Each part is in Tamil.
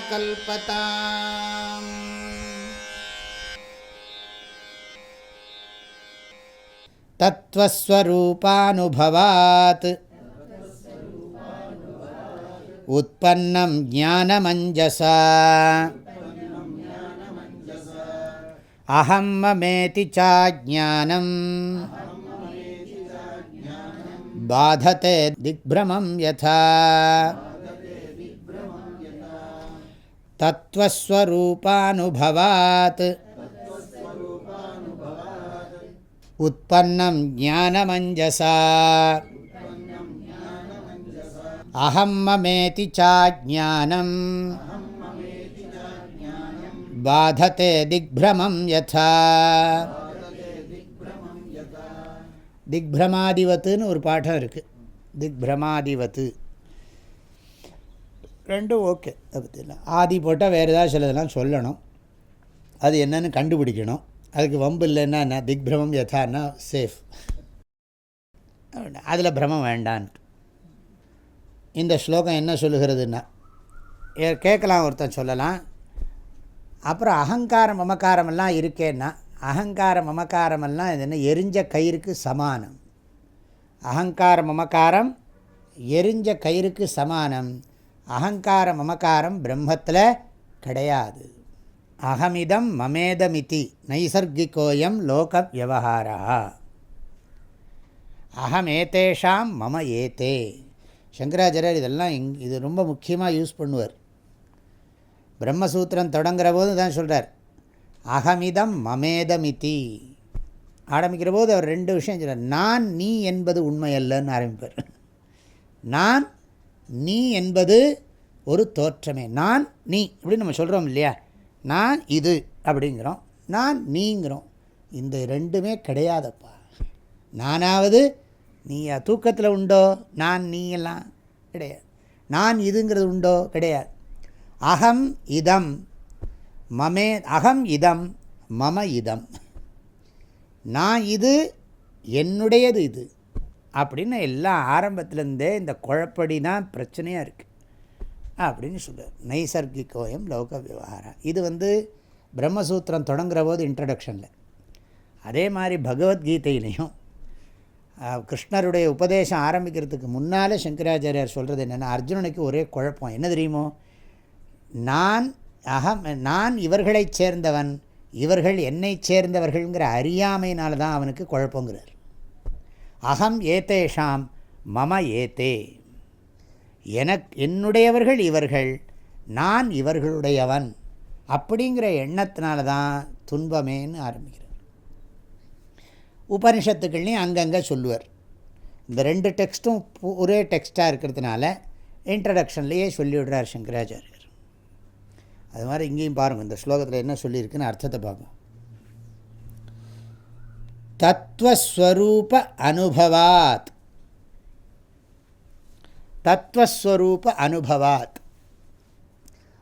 कल्पताम्। तत्त्वस्वरूपानुभवात्। उत्पन्नं ज्ञानमञ्जसा। अहं ममेति चाज्ञानम् बाधते दिग्भ्रमं यथा तत्त्वस्वरूपानुभवात् उत्पन्नं ज्ञानमञ्जसा अहं ममेति चाज्ञानम् बाधते दिग्भ्रमं यथा திக்பிரமாதிவத்துன்னு ஒரு பாடம் இருக்குது திக்பிரமாதிவத்து ரெண்டும் ஓகே. அதை பற்றிலாம் ஆதி போட்டால் வேறு ஏதாவது சிலதெல்லாம் சொல்லணும். அது என்னென்னு கண்டுபிடிக்கணும். அதுக்கு வம்பு இல்லைன்னா என்ன? திக்பிரமம் யதான்னா சேஃப் அதில் பிரமம் வேண்டான் இந்த ஸ்லோகம் என்ன சொல்லுகிறதுன்னா கேட்கலாம் ஒருத்தன் சொல்லலாம். அப்புறம் அகங்காரம் மமக்காரமெல்லாம் இருக்கேன்னா அகங்கார மமக்காரமெல்லாம் இது என்ன? எரிஞ்ச கயிறுக்கு சமானம். அகங்கார மமக்காரம் எரிஞ்ச கயிறுக்கு சமானம். அகங்கார மமக்காரம் பிரம்மத்தில் கிடையாது. அகமிதம் மமேதமிதி நைசர்கிகோயம் லோக வியவஹாரா அகமேதேஷாம் மம ஏத்தே சங்கராச்சாரியர் இதெல்லாம் இங் இது ரொம்ப முக்கியமாக யூஸ் பண்ணுவார். பிரம்மசூத்திரம் தொடங்குற போது தான் சொல்கிறார் அகமிதம் மமேதமிதி. ஆரம்பிக்கிற போது அவர் ரெண்டு விஷயம் சொல்கிறார் நான் நீ என்பது உண்மையல்லன்னு ஆரம்பிப்பார். நான் நீ என்பது ஒரு தோற்றமே. நான் நீ இப்படி நம்ம சொல்கிறோம் இல்லையா? நான் இது அப்படிங்கிறோம். நான் நீங்கிறோம். இந்த ரெண்டுமே கிடையாதப்பா. நானாவது நீயா தூக்கத்தில் உண்டோ? நான் நீ எல்லாம் கிடையாது. நான் இதுங்கிறது உண்டோ? கிடையாது. அகம் இதம். மமே அகம் இதம். மம இதம். நான் இது என்னுடையது இது. அப்படின்னு எல்லாம் ஆரம்பத்துலேருந்தே இந்த குழப்படி தான் பிரச்சனையாக இருக்குது அப்படின்னு சொல்லுவார் நைசர்கிகோயம் லோக விவகாரம். இது வந்து பிரம்மசூத்திரம் தொடங்குற போது இன்ட்ரடக்ஷனில் அதே மாதிரி பகவத்கீதையிலையும் கிருஷ்ணருடைய உபதேசம் ஆரம்பிக்கிறதுக்கு முன்னால் சங்கராச்சாரியார் சொல்கிறது என்னென்னா அர்ஜுனனுக்கு ஒரே குழப்பம். என்ன தெரியுமோ? நான் அகம் நான் இவர்களைச் சேர்ந்தவன் இவர்கள் என்னை சேர்ந்தவர்கள்ங்கிற அறியாமையினால தான் அவனுக்கு குழப்பங்கிறார். அகம் ஏதேஷாம் மம ஏத்தே. எனக் என்னுடையவர்கள் இவர்கள் நான் இவர்களுடையவன். அப்படிங்கிற எண்ணத்தினால தான் துன்பமேன்னு ஆரம்பிக்கிறார். உபனிஷத்துக்கள்லையும் அங்கங்கே சொல்லுவார். இந்த ரெண்டு டெக்ஸ்ட்டும் ஒரே டெக்ஸ்ட்டாக இருக்கிறதுனால இன்ட்ரடக்ஷன்லேயே சொல்லிவிடுறார் சங்கராச்சாரியர். அது மாதிரி இங்கேயும் பாருங்கள் இந்த ஸ்லோகத்தில் என்ன சொல்லியிருக்குன்னு அர்த்தத்தை பார்ப்போம். தத்துவஸ்வரூப அனுபவாத். தத்துவஸ்வரூப அனுபவாத்.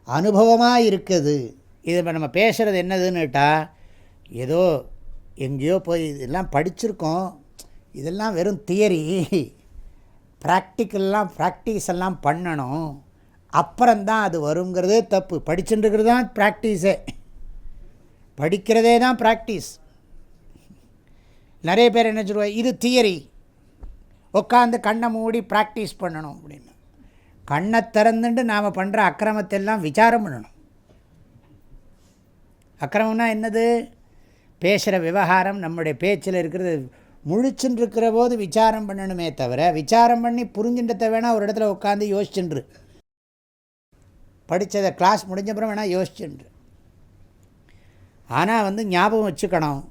அனுபவமாக இருக்குது. இது இப்போ நம்ம பேசுகிறது என்னதுன்னுட்டா ஏதோ எங்கேயோ போய் இதெல்லாம் படிச்சிருக்கோம். இதெல்லாம் வெறும் தியரி. ப்ராக்டிக்கல்லாம் ப்ராக்டிஸ் எல்லாம் பண்ணணும். அப்புறம்தான் அது வருங்கிறதே தப்பு. படிச்சுட்டுருக்கிறது தான் ப்ராக்டிஸே. படிக்கிறதே தான் ப்ராக்டிஸ். நிறைய பேர் என்ன சொல்லுவாங்க இது தியரி. உட்காந்து கண்ணை மூடி ப்ராக்டிஸ் பண்ணணும் அப்படின்னு. கண்ணை திறந்துட்டு நாம் பண்ணுற அக்கிரமத்தெல்லாம் விசாரம் பண்ணணும். அக்கிரமம்னா என்னது? பேசுகிற விவகாரம் நம்முடைய பேச்சில் இருக்கிறது முழிச்சுன்னு இருக்கிற போது விசாரம் பண்ணணுமே தவிர விசாரம் பண்ணி புரிஞ்சுன்றத வேணால் ஒரு இடத்துல உட்காந்து யோசிச்சுன்று. படித்ததை கிளாஸ் முடிஞ்சப்புறம் வேணால் யோசிச்சுன்று. ஆனால் வந்து ஞாபகம் வச்சுக்கணும்.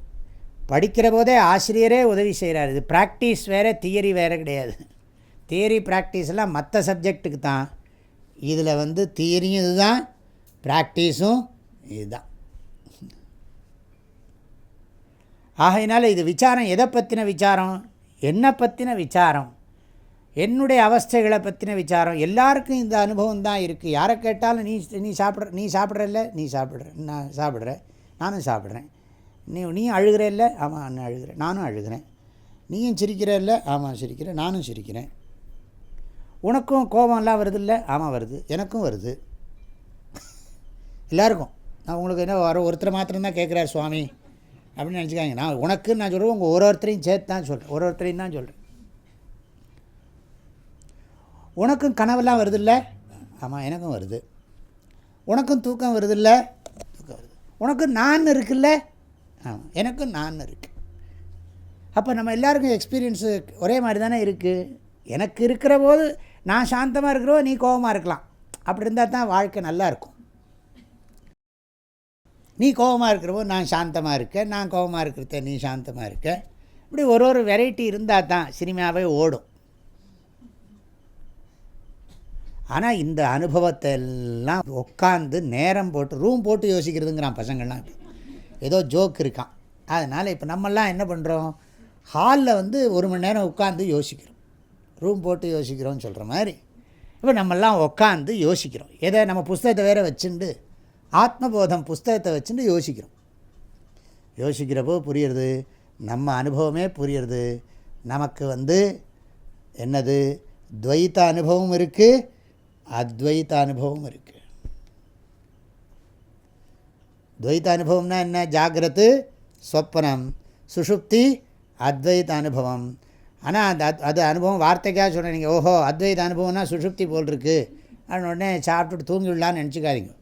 படிக்கிற போதே ஆசிரியரே உதவி செய்கிறார் இது ப்ராக்டிஸ் வேறு தியரி வேறு கிடையாது. தியரி ப்ராக்டிஸ்லாம் மற்ற சப்ஜெக்ட்டுக்கு தான். இதில் வந்து தியரியும் இதுதான் ப்ராக்டிஸும் இதுதான். ஆகையினால இது விசாரம் எதை பற்றின விசாரம்? என்ன பற்றின விசாரம்? என்னுடைய அவஸ்தைகளை பற்றின விசாரம்? எல்லாருக்கும் இந்த அனுபவம் தான் இருக்குது யாரை கேட்டாலும் நீ நீ சாப்பிட்ற நீ சாப்பிட்றல்ல நீ சாப்பிட்ற நான் சாப்பிட்ற நானும் சாப்பிட்றேன். நீ நீ அழுகிற இல்லை? ஆமாம் நான் அழுகிறேன். நானும் அழுகிறேன். நீயும் சிரிக்கிற இல்லை? ஆமாம் சிரிக்கிறேன் நானும் சிரிக்கிறேன். உனக்கும் கோபம்லாம் வருது இல்லை? ஆமாம் வருது. எனக்கும் வருது. எல்லாருக்கும். நான் உங்களுக்கு என்ன வர ஒருத்தர் மாத்திரம்தான் கேட்குறாரு சுவாமி. அப்படின்னு நினச்சிக்காங்க நான் உனக்குன்னு நான் சொல்கிறேன் உங்கள் ஒரு ஒருத்தரையும் சேர்த்து தான் சொல்கிறேன் ஒரு ஒருத்தரையும் தான் சொல்கிறேன் உனக்கும் கனவெல்லாம் வருது இல்லை? ஆமாம் எனக்கும் வருது. உனக்கும் தூக்கம் வருது இல்லை? தூக்கம் வருது. உனக்கும் நான் இருக்குல்ல எனக்கும் நான் இருக்குது அப்போ நம்ம எல்லாருக்கும் எக்ஸ்பீரியன்ஸு ஒரே மாதிரி தானே இருக்குது எனக்கு இருக்கிற போது நான் சாந்தமாக இருக்கிறோ நீ கோபமாக இருக்கலாம். அப்படி இருந்தால் தான் வாழ்க்கை நல்லா இருக்கும். நீ கோபமாக இருக்கிறவோ நான் சாந்தமாக இருக்கேன் நான் கோபமாக இருக்கிறத நீ சாந்தமாக இருக்க. இப்படி ஒரு ஒரு வெரைட்டி இருந்தால் தான் சினிமாவே ஓடும். ஆனால் இந்த அனுபவத்தை எல்லாம் உட்காந்து நேரம் போட்டு ரூம் போட்டு யோசிக்கிறதுங்கிறான் பசங்கள்லாம் இப்போ. ஏதோ ஜோக் இருக்கான். அதனால் இப்போ நம்மெல்லாம் என்ன பண்ணுறோம் ஹாலில் வந்து ஒரு மணி நேரம் உட்காந்து யோசிக்கிறோம். ரூம் போட்டு யோசிக்கிறோம்னு சொல்கிற மாதிரி. இப்போ நம்மெல்லாம் உட்காந்து யோசிக்கிறோம். எதை நம்ம புஸ்தகத்தை வேறு வச்சுண்டு ஆத்மபோதம் புஸ்தகத்தை வச்சுட்டு யோசிக்கிறோம். யோசிக்கிறப்போ புரியுறது நம்ம அனுபவமே புரியுறது. நமக்கு வந்து என்னது? துவைத்த அனுபவம் இருக்குது அத்வைத்த அனுபவம் இருக்குது துவைத்த அனுபவம்னா என்ன ஜாகிரத்து சொப்பனம் சுஷுப்தி அத்வைத அனுபவம் ஆனால் அந்த அது அனுபவம் வார்த்தைக்காக சொன்னேன் நீங்கள் ஓஹோ அத்வைத அனுபவம்னா சுஷுப்தி போல் இருக்குது அப்படின்னு உடனே சாப்பிட்டுட்டு தூங்கிவிடலான்னு நினச்சிக்காதீங்க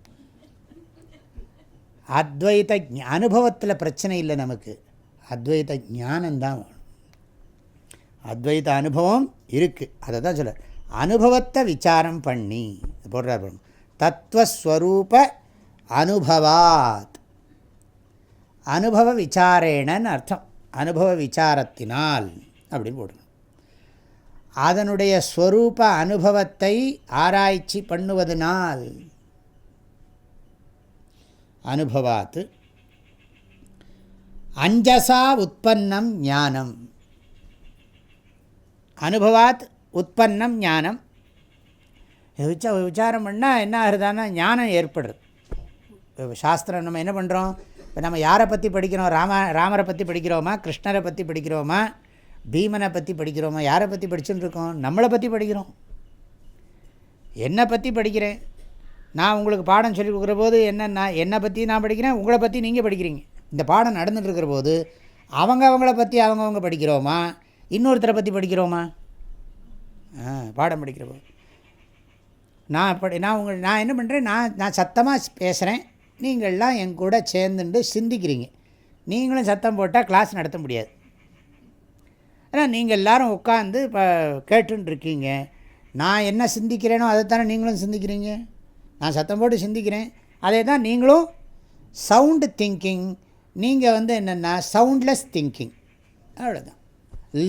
அத்வைத அனுபவத்தில் பிரச்சனை இல்லை நமக்கு அத்வைத ஞானந்தான் வேணும் அத்வைத அனுபவம் இருக்குது அதை தான் சொல்ல அனுபவத்தை விசாரம் பண்ணி போடுறார் தத்துவஸ்வரூப அனுபவாத். அனுபவ விசாரேணன்னு அர்த்தம். அனுபவ விசாரத்தினால் அப்படின்னு போடணும். அதனுடைய ஸ்வரூப அனுபவத்தை ஆராய்ச்சி பண்ணுவதனால். அனுபவாத்து அஞ்சசா உற்பன்னம் ஞானம். அனுபவாத் உற்பன்னம் ஞானம். விசாரம் பண்ணால் என்ன ஆகுதுன்னா ஞானம் ஏற்படுறது சாஸ்திரம் நம்ம என்ன பண்ணுறோம் இப்போ நம்ம யாரை பற்றி படிக்கிறோம்? ராம ராமரை பற்றி படிக்கிறோமா? கிருஷ்ணரை பற்றி படிக்கிறோமா? பீமனை பற்றி படிக்கிறோமா? யாரை பற்றி படிச்சுட்டு இருக்கோம்? நம்மளை பற்றி படிக்கிறோம். என்னை பற்றி படிக்கிறேன். நான் உங்களுக்கு பாடம் சொல்லி கொடுக்குற போது நான் என்னை பற்றி நான் படிக்கிறேன் உங்களை பற்றி நீங்கள் படிக்கிறீங்க. இந்த பாடம் நடந்துகிட்ருக்கிற போது அவங்க அவங்கள பற்றி அவங்கவுங்க படிக்கிறோமா? இன்னொருத்தரை பற்றி படிக்கிறோமா? ஆ பாடம் படிக்கிற போது நான் படி நான் உங்கள் நான் என்ன பண்ணுறேன் நான் நான் சத்தமாக பேசுகிறேன் நீங்கள்லாம் என் கூட சேர்ந்துட்டு சிந்திக்கிறீங்க. நீங்களும் சத்தம் போட்டால் கிளாஸ் நடத்த முடியாது. ஆனால் நீங்கள் எல்லோரும் உட்காந்து இப்போ கேட்டுருக்கீங்க நான் என்ன சிந்திக்கிறேனோ அதை தானே நீங்களும் சிந்திக்கிறீங்க. நான் சத்தம் போட்டு சிந்திக்கிறேன். அதே தான் நீங்களும் சவுண்டு திங்கிங் நீங்கள் வந்து என்னென்னா சவுண்ட்லெஸ் திங்கிங் அவ்வளோதான்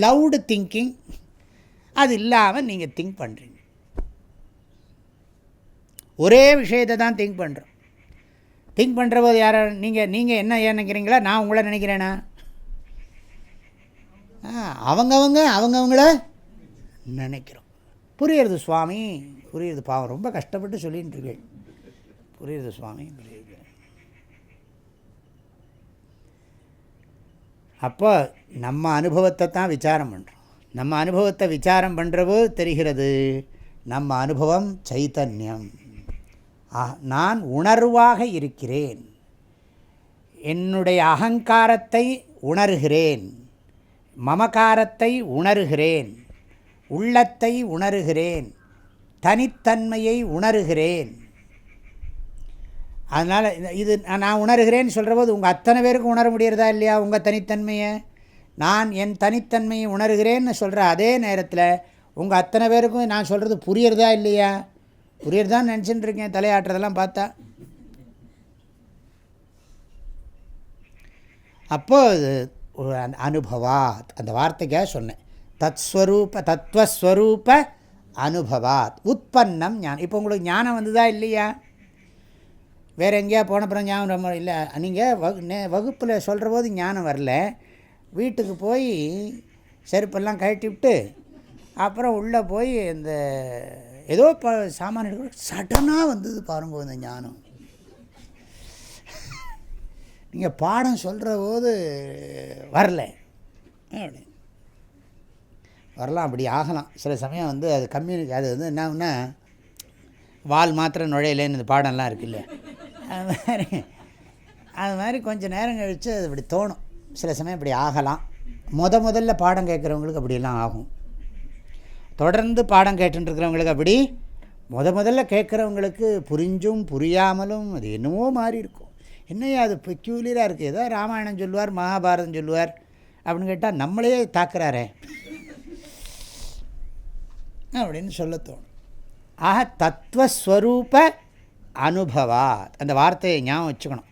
லவுடு திங்கிங் அது இல்லாமல் நீங்கள் திங்க் பண்ணுறீங்க ஒரே விஷயத்தை தான் திங்க் பண்ணுறோம் திங்க் பண்ணுற போது யாரை நீங்கள் நீங்கள் என்ன நினைக்கிறீங்களா? நான் உங்களை நினைக்கிறேனா? அவங்கவங்க அவங்கவுங்கள நினைக்கிறோம். புரியுறது சுவாமி புரியுது. பாவம் ரொம்ப கஷ்டப்பட்டு சொல்லிகிட்டு இருக்கேன். புரியுது சுவாமி புரியுது. அப்போ நம்ம அனுபவத்தை தான் விசாரம் பண்ணுறோம் நம்ம அனுபவத்தை விசாரம் பண்ணுறவோ தெரிகிறது நம்ம அனுபவம் சைத்தன்யம். நான் உணர்வாக இருக்கிறேன். என்னுடைய அகங்காரத்தை உணர்கிறேன். மமகாரத்தை உணர்கிறேன். உள்ளத்தை உணர்கிறேன். தனித்தன்மையை உணர்கிறேன். அதனால் இது நான் உணர்கிறேன்னு சொல்கிற போது உங்கள் அத்தனை பேருக்கும் உணர முடியறதா இல்லையா உங்கள் தனித்தன்மையை? நான் என் தனித்தன்மையை உணர்கிறேன்னு சொல்கிற அதே நேரத்தில் உங்கள் அத்தனை பேருக்கும் நான் சொல்கிறது புரியறதா இல்லையா? புரியறதான்னு நினச்சிட்டு இருக்கேன் தலையாட்டுறதெல்லாம் பார்த்தா. அப்போது அனுபவாத். அந்த வார்த்தைக்காக சொன்னேன். தத்ஸ்வரூப தத்துவஸ்வரூப அனுபவாத். உற்பன்னம் ஞானம். இப்போ உங்களுக்கு ஞானம் வந்ததா இல்லையா? வேறு எங்கேயா போனப்புறம் ஞாபகம் ரொம்ப இல்லை. நீங்கள் வகு நே வகுப்பில் சொல்கிற போது ஞானம் வரல. வீட்டுக்கு போய் செருப்பெல்லாம் கழட்டி விட்டு அப்புறம் உள்ளே போய் இந்த ஏதோ ப சாமான் எடுக்க சடனாக வந்தது பாருங்க இந்த ஞானம். நீங்கள் பாடம் சொல்கிற போது வரல. வரலாம் அப்படி ஆகலாம். சில சமயம் வந்து அது கம்யூனி அது வந்து என்னன்னா வால் மாத்திரம் நுழையலேன்னு இந்த பாடம்லாம் இருக்குல்ல அது மாதிரி அது மாதிரி கொஞ்சம் நேரம் கழித்து அது இப்படி தோணும். சில சமயம் இப்படி ஆகலாம். முத முதல்ல பாடம் கேட்குறவங்களுக்கு அப்படிலாம் ஆகும். தொடர்ந்து பாடம் கேட்டுருக்கிறவங்களுக்கு அப்படி முத முதல்ல கேட்குறவங்களுக்கு புரிஞ்சும் புரியாமலும் அது என்னவோ மாறி இருக்கும். என்னையா அது பெக்யூலியராக இருக்குது ஏதோ ராமாயணம் சொல்லுவார் மகாபாரதம் சொல்லுவார் அப்படின்னு கேட்டால் நம்மளையே தாக்குறாரே அப்படின்னு சொல்ல தோணும். ஆக தத்துவஸ்வரூப அனுபவாத். அந்த வார்த்தையை ஞாபகம் வச்சுக்கணும்.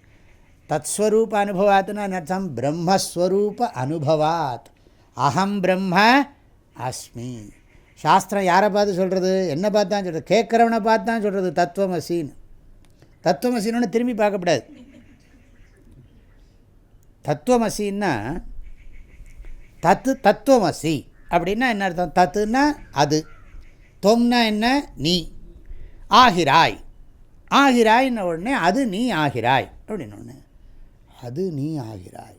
தத்ஸ்வரூப அனுபவாத்னு அர்த்தம்? பிரம்மஸ்வரூப அனுபவாத். அகம் பிரம்ம அஸ்மி. சாஸ்திரம் யாரை பார்த்து சொல்கிறது என்ன பார்த்து தான் சொல்கிறது கேட்குறவனை பார்த்து தான் சொல்கிறது தத்துவமசின்னு. தத்துவமசின்னு திரும்பி பார்க்கக்கூடாது தத்துவமசின்னா தத்து தத்துவமசி. அப்படின்னா என்ன அர்த்தம்? தத்துன்னா அது. தொம்னா என்ன? நீ. ஆகிறாய். ஆகிறாய்ன உடனே அது நீ ஆகிறாய். அப்படின்னு ஒன்று அது நீ ஆகிறாய்.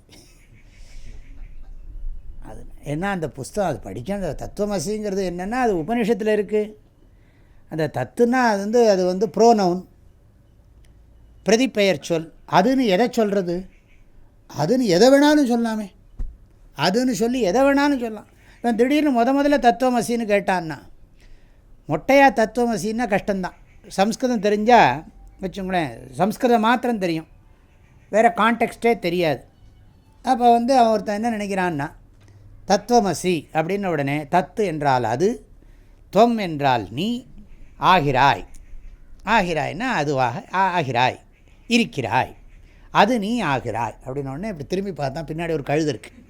ஏன்னா அந்த புஸ்தகம் அது படிக்க அந்த தத்துவமசிங்கிறது என்னென்னா அது உபநிஷத்தில் இருக்குது அந்த தத்துனா அது வந்து அது வந்து ப்ரோனவுன் பிரதிப்பெயர் சொல். அதுன்னு எதை சொல்கிறது அதுன்னு எதை வேணாலும் சொல்லாமே. அதுன்னு சொல்லி எதை வேணாலும் சொல்லலாம். இப்போ திடீர்னு முத முதல்ல தத்துவமசின்னு கேட்டான்னா மொட்டையாக தத்துவமசின்னா கஷ்டம்தான். சம்ஸ்கிருதம் தெரிஞ்சால் வச்சுங்களேன் சம்ஸ்கிருதம் மாத்திரம் தெரியும். வேறு கான்டெக்ஸ்டே தெரியாது. அப்போ வந்து அவன் ஒருத்தன் என்ன நினைக்கிறான்னா தத்துவமசி அப்படின்ன உடனே தத்து என்றால் அது துவம் என்றால் நீ ஆகிறாய். ஆகிறாய்னா அதுவாக ஆகிறாய் இருக்கிறாய். அது நீ ஆகிறாய். அப்படின்னு இப்படி திரும்பி பார்த்தா பின்னாடி ஒரு கழுது இருக்குது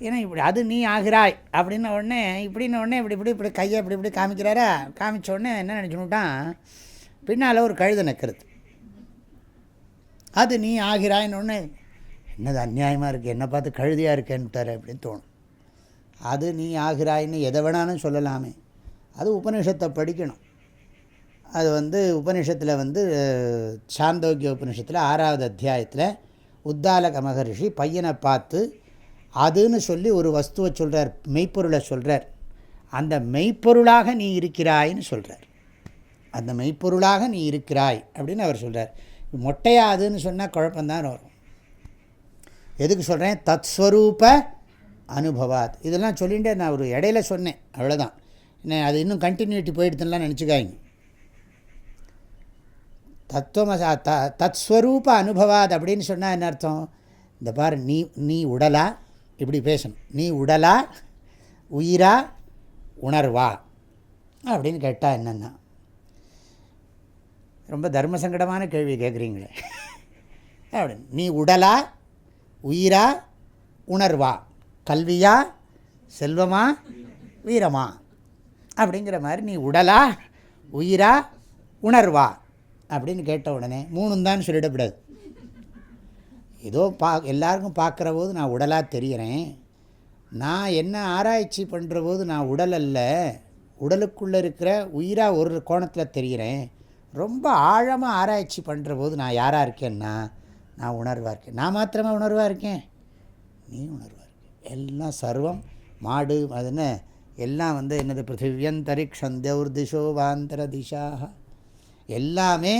ஏன்னா இப்படி அது நீ ஆகிறாய் அப்படின்ன உடனே இப்படின்ன உடனே இப்படி இப்படி இப்படி கையை இப்படி இப்படி காமிக்கிறாரா? காமிச்ச உடனே என்ன நினச்சுனுட்டான் பின்னால் ஒரு கழுதை நிற்கிறது. அது நீ ஆகிறாயின்னு ஒன்று என்னது அந்நியாயமாக இருக்குது என்னை பார்த்து கழுதியாக இருக்கேன்ட்டார் அப்படின்னு தோணும். அது நீ ஆகிறாயின்னு எதை வேணாலும் சொல்லலாமே. அது உபநிஷத்தை படிக்கணும். அது வந்து உபநிஷத்தில் வந்து சாந்தோக்கிய உபநிஷத்தில் ஆறாவது அத்தியாயத்தில் உத்தாலக மகரிஷி பையனை பார்த்து அதுன்னு சொல்லி ஒரு வஸ்துவை சொல்கிறார் மெய்ப்பொருளை சொல்கிறார் அந்த மெய்ப்பொருளாக நீ இருக்கிறாய்ன்னு சொல்கிறார் அந்த மெய்ப்பொருளாக நீ இருக்கிறாய் அப்படின்னு அவர் சொல்கிறார் மொட்டையாதுன்னு சொன்னால் குழப்பந்தான் வரும். எதுக்கு சொல்கிறேன் தத்ஸ்வரூப அனுபவாத். இதெல்லாம் சொல்லிகிட்டே நான் ஒரு இடையில சொன்னேன். அவ்வளோதான் என்ன அது இன்னும் கண்டினியூட்டி போயிடுதுலாம் நினச்சிக்காய்ங்க தத்துவமசா த தத்ஸ்வரூப அனுபவாத் அப்படின்னு சொன்னால் என்ன அர்த்தம்? இந்த பாரு நீ நீ உடலா? இப்படி பேசணும். நீ உடலா? உயிரா? உணர்வா? அப்படின்னு கேட்டால் என்னென்னா ரொம்ப தர்ம சங்கடமான கேள்வி கேட்குறீங்களே அப்படின்னு. நீ உடலா? உயிரா உணர்வா? கல்வியா செல்வமா வீரமா? அப்படிங்கிற மாதிரி நீ உடலா உயிரா உணர்வா? அப்படின்னு கேட்ட உடனே மூணும் தான் சொல்லிடக்கூடாது ஏதோ பா எல்லாருக்கும் பார்க்குற போது நான் உடலாக தெரிகிறேன். நான் என்ன ஆராய்ச்சி பண்ணுற போது நான் உடல் அல்ல. உடலுக்குள்ளே இருக்கிற உயிராக ஒரு கோணத்தில் தெரிகிறேன். ரொம்ப ஆழமாக ஆராய்ச்சி பண்ணுற போது நான் யாராக இருக்கேன்னா நான் உணர்வாக இருக்கேன். நான் மாத்திரமாக உணர்வாக இருக்கேன்? நீ உணர்வாக இருக்கேன் எல்லாம் சர்வம் மாடு அதுன்னு எல்லாம் வந்து என்னது? பிருத்திவியந்தரிக்ஷம் தேவர் திசோ வாந்தர திசாக எல்லாமே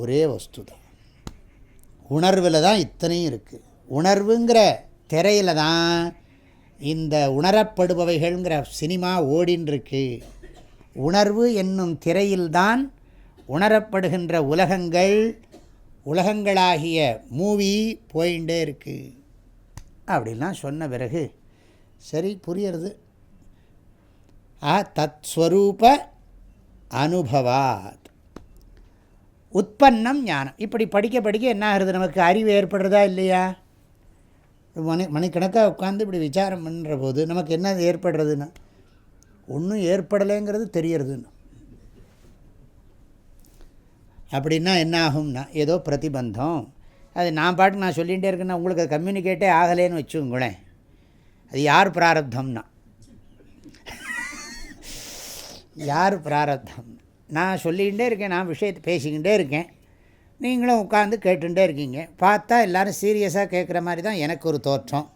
ஒரே வஸ்து தான் உணர்வில் தான் இத்தனையும் இருக்குது உணர்வுங்கிற திரையில் தான் இந்த உணரப்படுபவைகள்ங்கிற சினிமா ஓடின்ருக்கு. உணர்வு என்னும் திரையில்தான் உணரப்படுகின்ற உலகங்கள் உலகங்களாகிய மூவி போயின்ண்டே இருக்குது அப்படின்லாம் சொன்ன பிறகு சரி புரியறது. ஆ தத் ஸ்வரூப அனுபவாத். உற்பன்னம் ஞானம். இப்படி படிக்க படிக்க என்ன ஆகுறது? நமக்கு அறிவு ஏற்படுறதா இல்லையா? மணி மணிக்கணக்காக உட்காந்து இப்படி விசாரம் பண்ணுற போது நமக்கு என்ன ஏற்படுறதுன்னா? ஒன்றும் ஏற்படலைங்கிறது தெரியறதுன்னு. அப்படின்னா என்ன ஆகும்னா ஏதோ பிரதிபந்தம். அது நான் பாட்டுக்கு நான் சொல்லிகிட்டே இருக்கேன்னா உங்களுக்கு அது கம்யூனிகேட்டே ஆகலேன்னு வச்சுங்களேன் அது யார் பிராரப்தம்னா? யார் பிராரப்தம்? நான் சொல்லிக்கிட்டே இருக்கேன் நான் விஷயத்தை பேசிக்கிட்டே இருக்கேன். நீங்களும் உட்காந்து கேட்டுகிட்டே இருக்கீங்க. பார்த்தா எல்லோரும் சீரியஸாக கேட்குற மாதிரி தான் எனக்கு ஒரு தோற்றம்.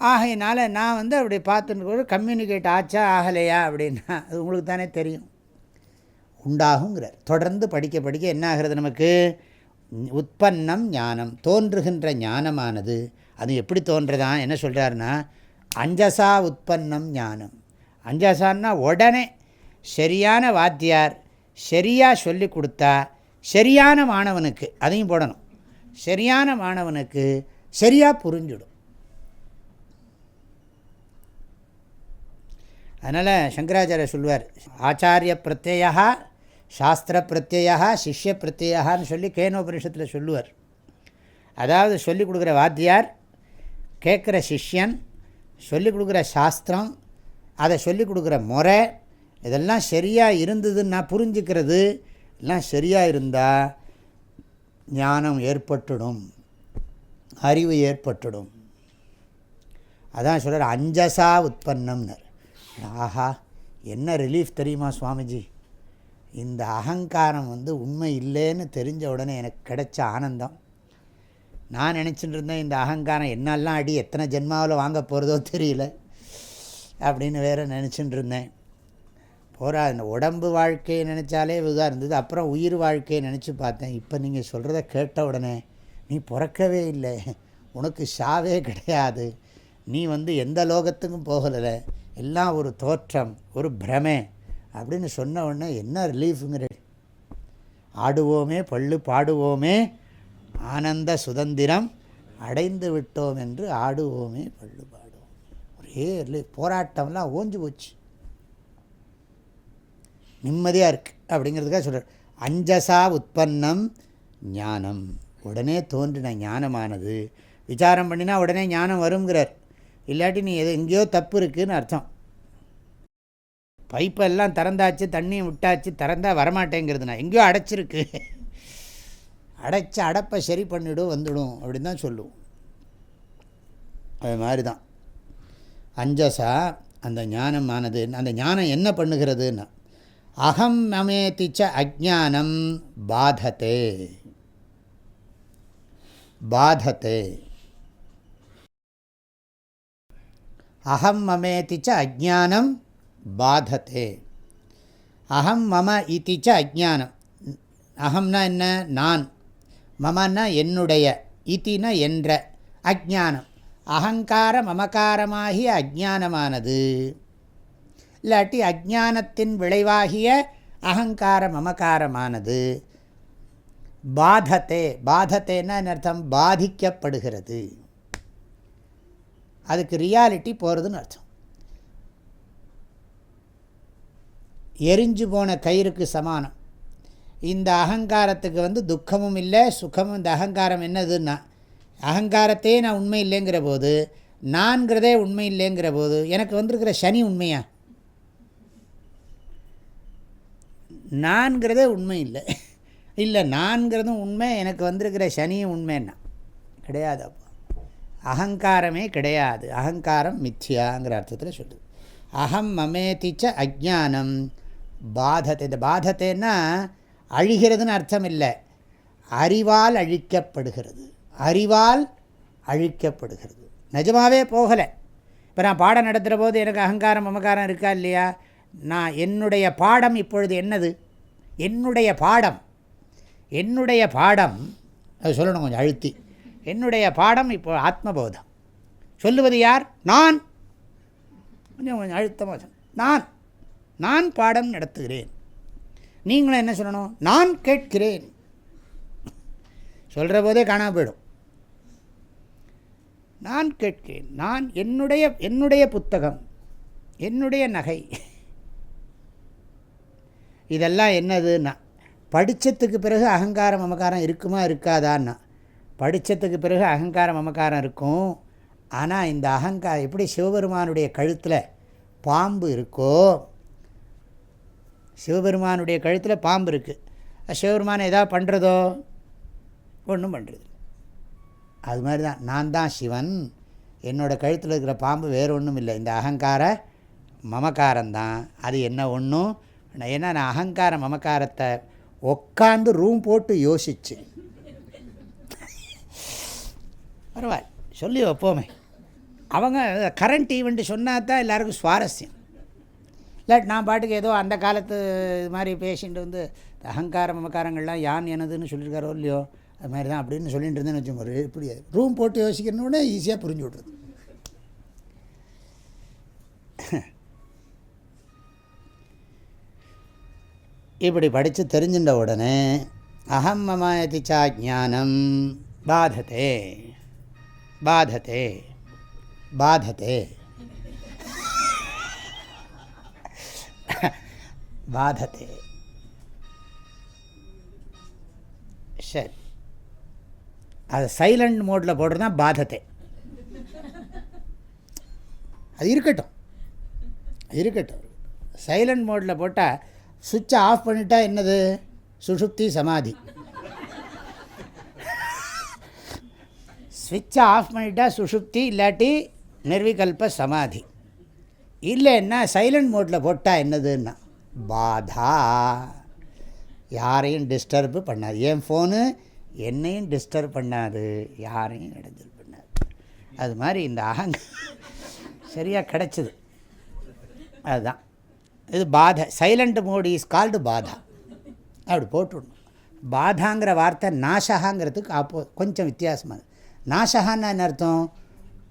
ஆகையினால நான் வந்து அப்படி பார்த்துட்டு கம்யூனிகேட் ஆச்சா ஆகலையா அப்படின்னா அது உங்களுக்கு தானே தெரியும். உண்டாகுங்கிறார். தொடர்ந்து படிக்க படிக்க என்ன ஆகிறது நமக்கு? உற்பன்னம் ஞானம். தோன்றுகின்ற ஞானமானது. அது எப்படி தோன்றதான் என்ன சொல்கிறாருன்னா அஞ்சசா உற்பன்னம் ஞானம். அஞ்சசான்னா உடனே சரியான வாத்தியார் சரியாக சொல்லி கொடுத்தா சரியான மாணவனுக்கு அதையும் போடணும். சரியான மாணவனுக்கு சரியாக புரிஞ்சிடும். அதனால் சங்கராச்சாரிய சொல்வார் ஆச்சாரிய பிரத்யா சாஸ்திர பிரத்யா சிஷ்ய பிரத்யான்னு சொல்லி கேனோபனிஷத்தில் சொல்லுவார். அதாவது சொல்லிக் கொடுக்குற வாத்தியார் கேட்குற சிஷ்யன் சொல்லிக் கொடுக்குற சாஸ்திரம் அதை சொல்லிக் கொடுக்குற முறை இதெல்லாம் சரியாக இருந்ததுன்னா புரிஞ்சுக்கிறது. எல்லாம் சரியாக இருந்தால் ஞானம் ஏற்பட்டுடும் அறிவு ஏற்பட்டுடும். அதான் சொல்கிறார் அஞ்சசா உற்பத்தம்னர் ஆஹா என்ன ரிலீஃப் தெரியுமா சுவாமிஜி? இந்த அகங்காரம் வந்து உண்மை இல்லைன்னு தெரிஞ்ச உடனே எனக்கு கிடைச்ச ஆனந்தம். நான் நினச்சிட்டு இருந்தேன் இந்த அகங்காரம் என்னெல்லாம் அடி எத்தனை ஜென்மாவில் வாங்க போகிறதோ தெரியல அப்படின்னு வேறு நினச்சிட்டு இருந்தேன். போரா இந்த உடம்பு வாழ்க்கையை நினச்சாலே இதுதான் இருந்தது. அப்புறம் உயிர் வாழ்க்கையை நினச்சி பார்த்தேன். இப்போ நீங்கள் சொல்கிறத கேட்ட உடனே நீ பிறக்கவே இல்லை. உனக்கு ஷாவே கிடையாது. நீ வந்து எந்த லோகத்துக்கும் போகலை எல்லாம் ஒரு தோற்றம் ஒரு பிரமே. அப்படின்னு சொன்ன உடனே என்ன ரிலீஃபுங்கிற ஆடுவோமே பள்ளு பாடுவோமே ஆனந்த சுதந்திரம் அடைந்து விட்டோம் என்று ஆடுவோமே பள்ளு பாடுவோம். ஒரே ரிலீஃப் போராட்டம்லாம் ஓஞ்சு போச்சு. நிம்மதியாக இருக்குது அப்படிங்கிறதுக்காக சொல்கிறார் அஞ்சசா உற்பன்னம் ஞானம். உடனே தோன்றின ஞானமானது. விசாரம் பண்ணினா உடனே ஞானம் வருங்கிறார் இல்லாட்டி நீ எது எங்கேயோ தப்பு இருக்குதுன்னு அர்த்தம். பைப்பெல்லாம் திறந்தாச்சு தண்ணியும் விட்டாச்சு திறந்தால் வரமாட்டேங்கிறதுனா எங்கேயோ அடைச்சிருக்கு. அடைச்ச அடைப்பை சரி பண்ணிவிடும் வந்துடும் அப்படின்னு தான் சொல்லுவோம். அது மாதிரி தான். அஞ்சசா அந்த ஞானமானது அந்த ஞானம் என்ன பண்ணுகிறதுன்னா அகம் அமேதிச்ச அஜானம் பாதத்தே பாதத்தே அகம் மமேதி அஜானம் பாதத்தே. அகம் மம இத்தி அஜானம் அகம்னா என்ன? நான். மமன்னா என்னுடைய. இத்தினா என்ற. அஜானம் அகங்கார மமக்காரமாகிய அஜானமானது இல்லாட்டி அஜானத்தின் விளைவாகிய அகங்கார மமக்காரமானது பாதத்தே. பாதத்தேன்னா அர்த்தம்? பாதிக்கப்படுகிறது. அதுக்கு ரியாலிட்டி போகிறதுன்னு அர்த்தம். எரிஞ்சு போன கயிறுக்கு சமானம். இந்த அகங்காரத்துக்கு வந்து துக்கமும் இல்லை சுகமும். இந்த அகங்காரம் என்னதுன்னா அகங்காரத்தையே நான் உண்மை இல்லைங்கிற போது நான்கிறதே உண்மை இல்லைங்கிற போது எனக்கு வந்திருக்கிற சனி உண்மையா? நான்கிறதே உண்மை இல்லை. இல்லை நான்கிறதும் உண்மை எனக்கு வந்திருக்கிற சனியும் உண்மைன்னா. கிடையாது அப்போ. அகங்காரமே கிடையாது. அகங்காரம் மித்யாங்கிற அர்த்தத்தில் சொல்லுது. அகம் மமேதிச்ச அஜானம் பாதத்தை இந்த பாதத்தைன்னா அழிகிறதுன்னு அர்த்தம் இல்லை அறிவால் அழிக்கப்படுகிறது. அறிவால் அழிக்கப்படுகிறது. நிஜமாகவே போகலை. இப்போ நான் பாடம் நடத்துகிற போது எனக்கு அகங்காரம் அமகாரம் இருக்கா இல்லையா? நான் என்னுடைய பாடம் இப்பொழுது என்னது? என்னுடைய பாடம். என்னுடைய பாடம் அது சொல்லணும் கொஞ்சம் அழுத்தி. என்னுடைய பாடம் இப்போ ஆத்மபோதம். சொல்லுவது யார்? நான். கொஞ்சம் கொஞ்சம் அழுத்தமாக நான். நான் பாடம் நடத்துகிறேன். நீங்களும் என்ன சொல்லணும்? நான் கேட்கிறேன். சொல்கிற போதே காணாமல் போயிடும். நான் கேட்கிறேன். நான் என்னுடைய என்னுடைய புத்தகம் என்னுடைய நகை. இதெல்லாம் என்னதுன்னா படித்ததுக்கு பிறகு அகங்காரம் மமக்காரம் இருக்குமா இருக்காதான்னா படித்ததுக்கு பிறகு அகங்காரம் மமக்காரம் இருக்கும். ஆனால் இந்த அகங்காரம் எப்படி சிவபெருமானுடைய கழுத்தில் பாம்பு இருக்கோ சிவபெருமானுடைய கழுத்தில் பாம்பு இருக்குது சிவபெருமானை எதாவது பண்ணுறதோ ஒன்றும் பண்ணுறது அது மாதிரி தான் நான் தான் சிவன். என்னோடய கழுத்தில் இருக்கிற பாம்பு வேறு ஒன்றும் இல்லை. இந்த அகங்கார மமக்காரம்தான் அது என்ன ஒன்றும் ஏன்னா நான் அகங்கார மமக்காரத்தை உட்காந்து ரூம் போட்டு யோசிச்சு. பரவாயில்ல. சொல்லி வைப்போமே. அவங்க கரண்ட் ஈவெண்ட்டு சொன்னால் தான் எல்லாருக்கும் சுவாரஸ்யம். இல்லாட்டி நான் பாட்டுக்கு ஏதோ அந்த காலத்து இது மாதிரி பேஷண்ட்டு வந்து அகங்காரம் மமக்காரங்கள்லாம் யான் எனதுன்னு சொல்லியிருக்காரோ இல்லையோ அது மாதிரி தான் அப்படின்னு சொல்லிட்டு இருந்தேன்னு வச்சுக்கோங்க. இப்படி ரூம் போட்டு யோசிக்கணுன்னே ஈஸியாக புரிஞ்சு விட்றது இப்படி படித்து தெரிஞ்சின்ற உடனே அகம் மமாயதி சா ஜானம் பாததே பாததே பாததே. பாதத்தே சரி அது சைலண்ட் மோடில் போடுறதா பாதத்தை. அது இருக்கட்டும். இருக்கட்டும். சைலண்ட் மோடில் போட்டால் சுவிட்சை ஆஃப் பண்ணிட்டா என்னது? சுஷுப்தி சமாதி. ஸ்விட்சை ஆஃப் பண்ணிட்டா சுஷுப்தி இல்லாட்டி நிர்விகல்ப சமாதி. இல்லைன்னா சைலண்ட் மோட்டில் போட்டால் என்னதுன்னா? பாதா. யாரையும் டிஸ்டர்பு பண்ணாது. என் ஃபோனு என்னையும் டிஸ்டர்ப் பண்ணாது. யாரையும் இடைஞ்சல் பண்ணாது. அது மாதிரி இந்த அகங்க சரியாக கிடச்சிது. அதுதான். இது பாதை. சைலண்ட் மோடி இஸ் கால்டு பாதா. அப்படி போட்டுடணும். பாதாங்கிற வார்த்தை நாசகாங்கிறதுக்கு அப்போ கொஞ்சம் வித்தியாசமாக நாசகான்னு என்ன அர்த்தம்?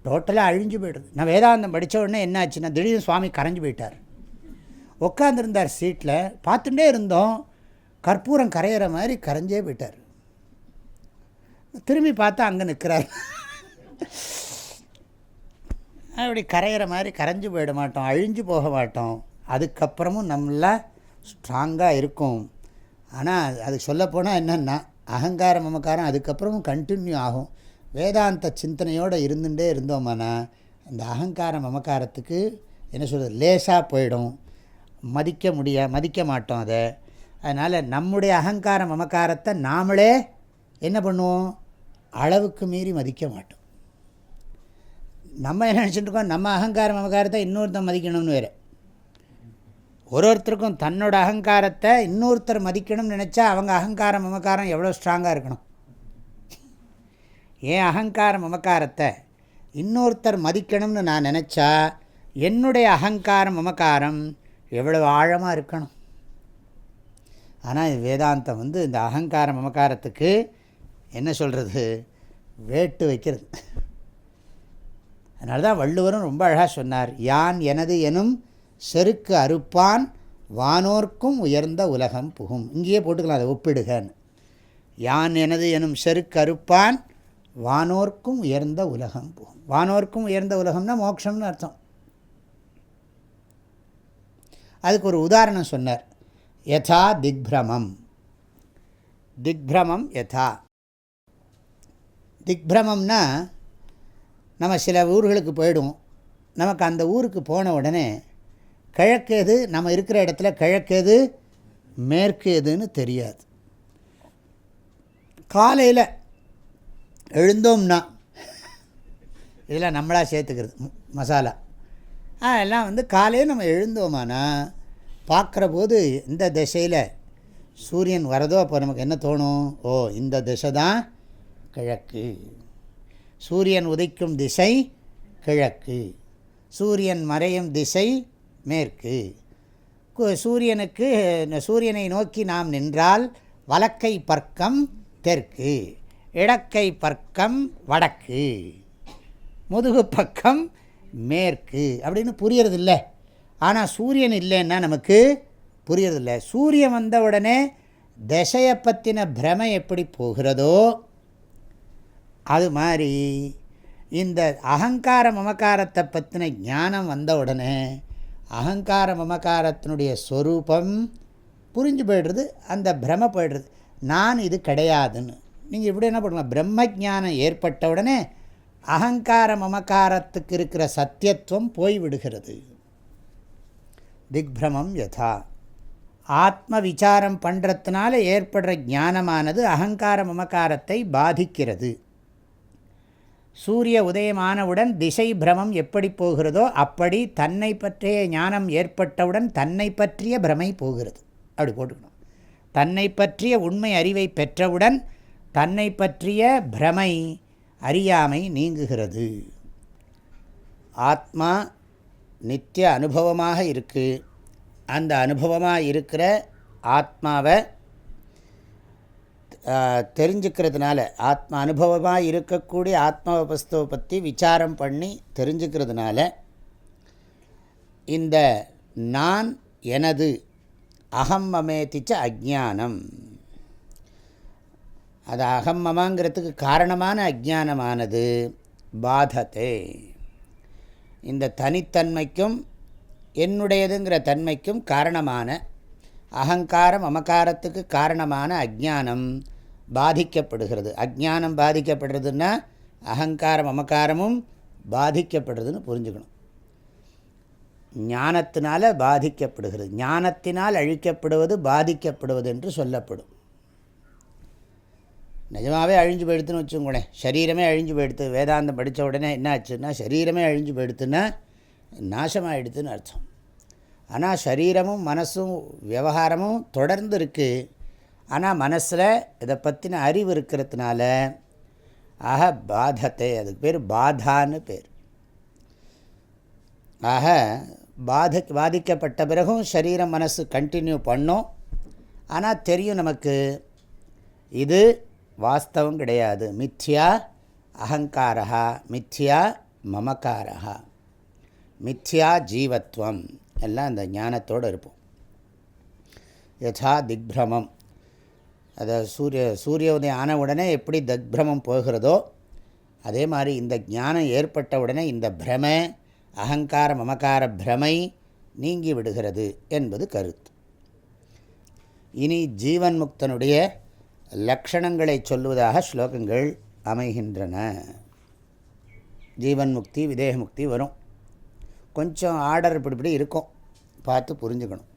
டோட்டலாக அழிஞ்சு போயிடுது. நான் வேதாந்தம் படித்த உடனே என்ன ஆச்சுன்னா திடீர்னு சுவாமி கரைஞ்சு போயிட்டார். உட்காந்துருந்தார் சீட்டில் பார்த்துட்டே இருந்தோம். கற்பூரம் கரையிற மாதிரி கரைஞ்சே போயிட்டார். திரும்பி பார்த்தா அங்கே நிற்கிறார் அப்படி கரையிற மாதிரி கரைஞ்சி போயிட மாட்டோம் அழிஞ்சு போக மாட்டோம். அதுக்கப்புறமும் நம்மள ஸ்ட்ராங்காக இருக்கும். ஆனால் அது சொல்லப்போனால் என்னென்னா அகங்கார மமக்காரம் அதுக்கப்புறமும் கண்டினியூ ஆகும். வேதாந்த சிந்தனையோடு இருந்துகிட்டே இருந்தோம்னா அந்த அகங்கார மமக்காரத்துக்கு என்ன சொல்கிறது லேசாக போயிடும். மதிக்க முடிய மதிக்க மாட்டோம் அதை. அதனால் நம்முடைய அகங்கார மமக்காரத்தை நாமளே என்ன பண்ணுவோம்? அளவுக்கு மீறி மதிக்க மாட்டோம். நம்ம என்ன நினச்சிட்டுருக்கோம் நம்ம அகங்கார மமக்காரத்தை இன்னொருத்தன் மதிக்கணும்னு வேறு. ஒரு ஒருத்தருக்கும் தன்னோட அகங்காரத்தை இன்னொருத்தர் மதிக்கணும்னு நினச்சா அவங்க அகங்கார மமக்காரம் எவ்வளோ ஸ்ட்ராங்காக இருக்கணும்? ஏன் அகங்கார மமக்காரத்தை இன்னொருத்தர் மதிக்கணும்னு நான் நினச்சா என்னுடைய அகங்காரம் மமக்காரம் எவ்வளோ ஆழமாக இருக்கணும். ஆனால் வேதாந்தம் வந்து இந்த அகங்கார மமக்காரத்துக்கு என்ன சொல்கிறது வேட்டு வைக்கிறது. அதனால தான் வள்ளுவரும் ரொம்ப அழகாக சொன்னார் யான் எனது எனும் செருக்கு அறுப்பான் வானோர்க்கும் உயர்ந்த உலகம் புகும். இங்கேயே போட்டுக்கலாம் அதை ஒப்பிடுகன்னு. யான் எனது எனும் செருக்கு அறுப்பான் வானோர்க்கும் உயர்ந்த உலகம் புகும். வானோர்க்கும் உயர்ந்த உலகம்னா மோட்சம்னு அர்த்தம். அதுக்கு ஒரு உதாரணம் சொன்னார். யதா திக்பிரமம். திக்பிரமம் யதா. திக்பிரமம்னா நம்ம சில ஊர்களுக்கு போயிடுவோம். நமக்கு அந்த ஊருக்கு போன உடனே கிழக்கு எது நம்ம இருக்கிற இடத்துல கிழக்கு எது மேற்கு எதுன்னு தெரியாது. காலையில் எழுந்தோம்னா இதெல்லாம் நம்மளாக சேர்த்துக்கிறது மசாலா. எல்லாம் வந்து காலையில் நம்ம எழுந்தோமானா பார்க்குற போது இந்த திசையில் சூரியன் வரதோ அப்போ நமக்கு என்ன தோணும்? ஓ இந்த திசை தான் கிழக்கு. சூரியன் உதைக்கும் திசை கிழக்கு. சூரியன் மறையும் திசை மேற்கு. சூரியனுக்கு சூரியனை நோக்கி நாம் நின்றால் வலக்கை பர்க்கம் தெற்கு இடக்கை பர்க்கம் வடக்கு. முதுகு பக்கம் மேற்கு அப்படின்னு புரியறதில்ல. ஆனால் சூரியன் இல்லைன்னா நமக்கு புரியறதில்ல. சூரியன் வந்த உடனே திசையை பற்றின பிரமை எப்படி போகிறதோ அது மாதிரி இந்த அகங்கார மமக்காரத்தை பற்றின ஞானம் வந்த உடனே அகங்கார மமக்காரத்தினுடைய ஸ்வரூபம் புரிஞ்சு போய்டுறது அந்த பிரம போய்டுறது. நான் இது கிடையாதுன்னு. நீங்கள் இப்படி என்ன பண்ணலாம்? பிரம்ம ஜானம் ஏற்பட்ட உடனே அகங்கார மமக்காரத்துக்கு இருக்கிற சத்தியத்துவம் போய்விடுகிறது. திக்பிரமம் யதா. ஆத்ம விசாரம் பண்ணுறதுனால ஏற்படுற ஞானமானது அகங்கார மமக்காரத்தை பாதிக்கிறது. சூரிய உதயமானவுடன் திசை பிரமம் எப்படி போகிறதோ அப்படி தன்னை பற்றிய ஞானம் ஏற்பட்டவுடன் தன்னை பற்றிய பிரமை போகிறது. அப்படி போட்டுக்கணும். தன்னை பற்றிய உண்மை அறிவை பெற்றவுடன் தன்னை பற்றிய பிரமை அறியாமை நீங்குகிறது. ஆத்மா நித்திய அனுபவமாக இருக்குது அந்த அனுபவமாக இருக்கிற ஆத்மாவை தெரிஞ்சுக்கிறதுனால ஆத்மா அனுபவமாக இருக்கக்கூடிய ஆத்ம வஸ்துவை பற்றி விசாரம் பண்ணி தெரிஞ்சுக்கிறதுனால இந்த நான் எனது அகம் மமேதிச்ச அஜானம் அது அகம் மமாங்கிறதுக்கு காரணமான அஜானமானது பாதத்தை. இந்த தனித்தன்மைக்கும் என்னுடையதுங்கிற தன்மைக்கும் காரணமான அகங்காரம் அமகாரத்துக்கு காரணமான அஜானம் பாதிக்கப்படுகிறது. அஜானம் பாதிக்கப்படுறதுன்னா அகங்காரம் அமகாரமும் பாதிக்கப்படுறதுன்னு புரிஞ்சுக்கணும். ஞானத்தினால் பாதிக்கப்படுகிறது. ஞானத்தினால் அழிக்கப்படுவது பாதிக்கப்படுவது என்று சொல்லப்படும். நிஜமாகவே அழிஞ்சு போயிடுத்துன்னு வச்சுக்கோங்களேன். சரீரமே அழிஞ்சு போயிடுத்து வேதாந்தம் படித்த உடனே என்ன ஆச்சுன்னா சரீரமே அழிஞ்சு போயிடுத்துன்னா நாசமாகிடுதுன்னு அர்த்தம். ஆனால் சரீரமும் மனசும் விவகாரமும் தொடர்ந்து இருக்குது ஆனால் மனசில் இதை பற்றின அறிவு இருக்கிறதுனால ஆக பாதத்தை அதுக்கு பேர் பாதான்னு பேர். ஆக பாதி பாதிக்கப்பட்ட பிறகும் சரீரம் மனசு கண்டினியூ பண்ணும். ஆனால் தெரியும் நமக்கு இது வாஸ்தவம் கிடையாது. மித்யா அகங்காரா மித்யா மமக்காரா மித்யா ஜீவத்வம். எல்லாம் அந்த ஞானத்தோடு இருப்போம். யதா திக்பிரமம். அதை சூரிய சூரிய உதயம் ஆன உடனே எப்படி திக்பிரமம் போகிறதோ அதே மாதிரி இந்த ஞானம் ஏற்பட்ட உடனே இந்த பிரம அகங்கார மமக்கார பிரமை நீங்கி விடுகிறது என்பது கருத்து. இனி ஜீவன் முக்தனுடைய லக்ஷணங்களை சொல்வதாக ஸ்லோகங்கள் அமைகின்றன. ஜீவன் முக்தி விதேக முக்தி வரும். கொஞ்சம் ஆர்டர் இப்படி இப்படி இருக்கும். பார்த்து புரிஞ்சுக்கணும்.